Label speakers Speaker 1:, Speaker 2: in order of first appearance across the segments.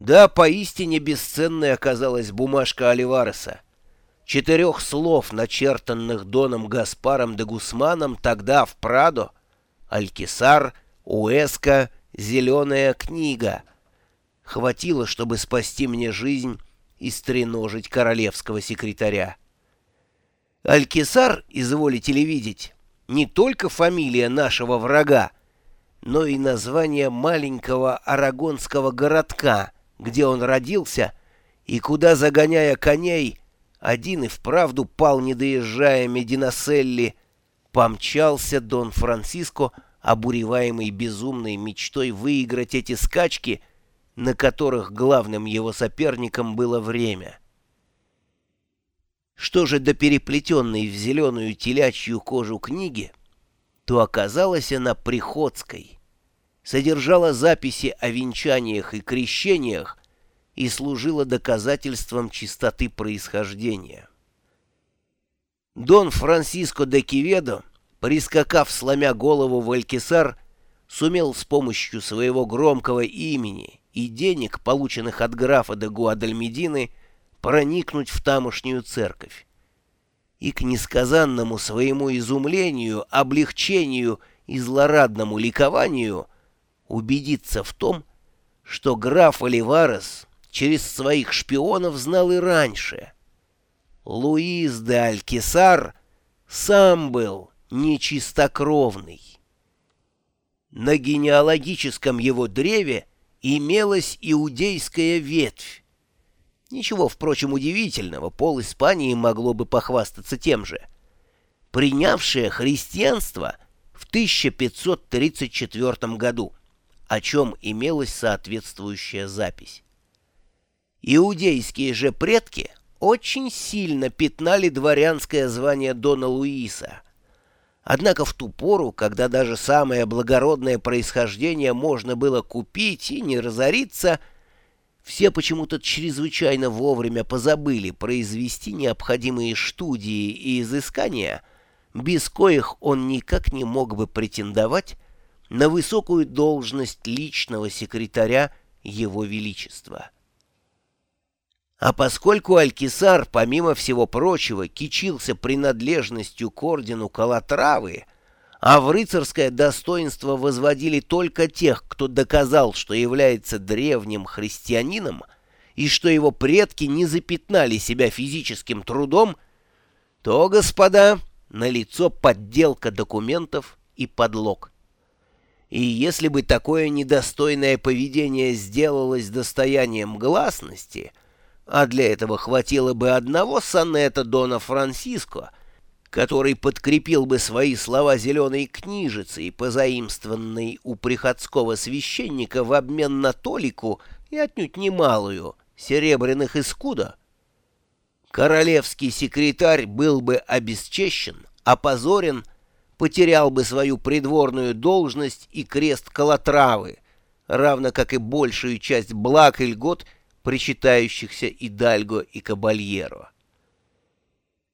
Speaker 1: Да, поистине бесценной оказалась бумажка Оливареса. Четырех слов, начертанных Доном Гаспаром де Гусманом тогда в Прадо, Алькисар, Уэска, Зеленая книга. Хватило, чтобы спасти мне жизнь и стреножить королевского секретаря. Алькисар, изволите ли видеть, не только фамилия нашего врага, но и название маленького арагонского городка, где он родился, и куда, загоняя коней, один и вправду пал, не доезжая Мединаселли, помчался Дон Франциско, обуреваемый безумной мечтой выиграть эти скачки, на которых главным его соперником было время. Что же до переплетенной в зеленую телячью кожу книги, то оказалась она приходской, содержала записи о венчаниях и крещениях и служила доказательством чистоты происхождения. Дон Франсиско де Киведо, прискакав, сломя голову в Алькисар, сумел с помощью своего громкого имени и денег, полученных от графа де Гуадальмедины, проникнуть в тамошнюю церковь. И к несказанному своему изумлению, облегчению и злорадному ликованию убедиться в том, что граф Оливарес через своих шпионов знал и раньше. Луис де Алькисар сам был нечистокровный. На генеалогическом его древе имелась иудейская ветвь. Ничего, впрочем, удивительного, пол Испании могло бы похвастаться тем же. Принявшая христианство в 1534 году, о чем имелась соответствующая запись. Иудейские же предки очень сильно пятнали дворянское звание Дона Луиса. Однако в ту пору, когда даже самое благородное происхождение можно было купить и не разориться, все почему-то чрезвычайно вовремя позабыли произвести необходимые студии и изыскания, без коих он никак не мог бы претендовать на высокую должность личного секретаря Его Величества. А поскольку Алькисар, помимо всего прочего, кичился принадлежностью к ордену Калатравы, а в рыцарское достоинство возводили только тех, кто доказал, что является древним христианином, и что его предки не запятнали себя физическим трудом, то, господа, налицо подделка документов и подлог. И если бы такое недостойное поведение сделалось достоянием гласности — а для этого хватило бы одного сонета Дона Франсиско, который подкрепил бы свои слова зеленой книжицей, позаимствованной у приходского священника в обмен на толику и отнюдь немалую серебряных искуда. Королевский секретарь был бы обесчещен, опозорен, потерял бы свою придворную должность и крест Калатравы, равно как и большую часть благ и льгот — причитающихся и Дальго, и Кабальеро.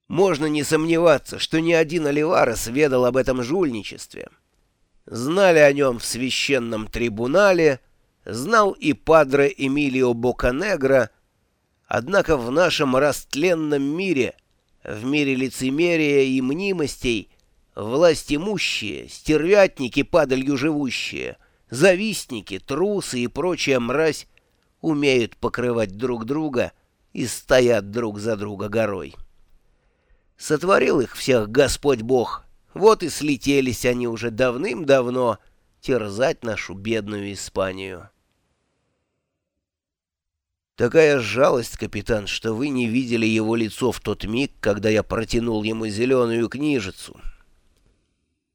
Speaker 1: Можно не сомневаться, что ни один Оливарес ведал об этом жульничестве. Знали о нем в священном трибунале, знал и падре Эмилио Боканегро, однако в нашем растленном мире, в мире лицемерия и мнимостей, власть имущие, стервятники падалью живущие, завистники, трусы и прочая мразь умеют покрывать друг друга и стоят друг за друга горой. Сотворил их всех Господь Бог, вот и слетелись они уже давным-давно терзать нашу бедную Испанию. Такая жалость, капитан, что вы не видели его лицо в тот миг, когда я протянул ему зеленую книжицу.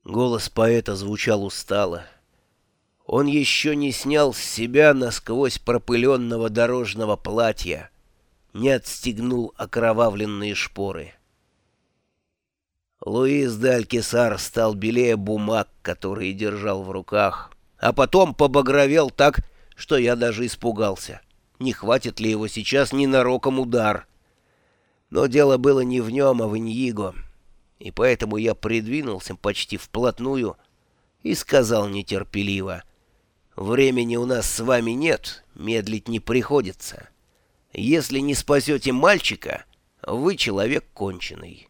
Speaker 1: Голос поэта звучал устало. Он еще не снял с себя насквозь пропыленного дорожного платья, не отстегнул окровавленные шпоры. Луис де Алькисар стал белее бумаг, которые держал в руках, а потом побагровел так, что я даже испугался. Не хватит ли его сейчас ненароком удар? Но дело было не в нем, а в Иньиго, и поэтому я придвинулся почти вплотную и сказал нетерпеливо — Времени у нас с вами нет, медлить не приходится. Если не спасете мальчика, вы человек конченый».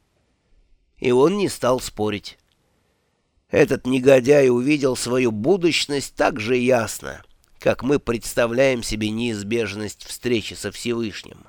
Speaker 1: И он не стал спорить. Этот негодяй увидел свою будущность так же ясно, как мы представляем себе неизбежность встречи со Всевышним.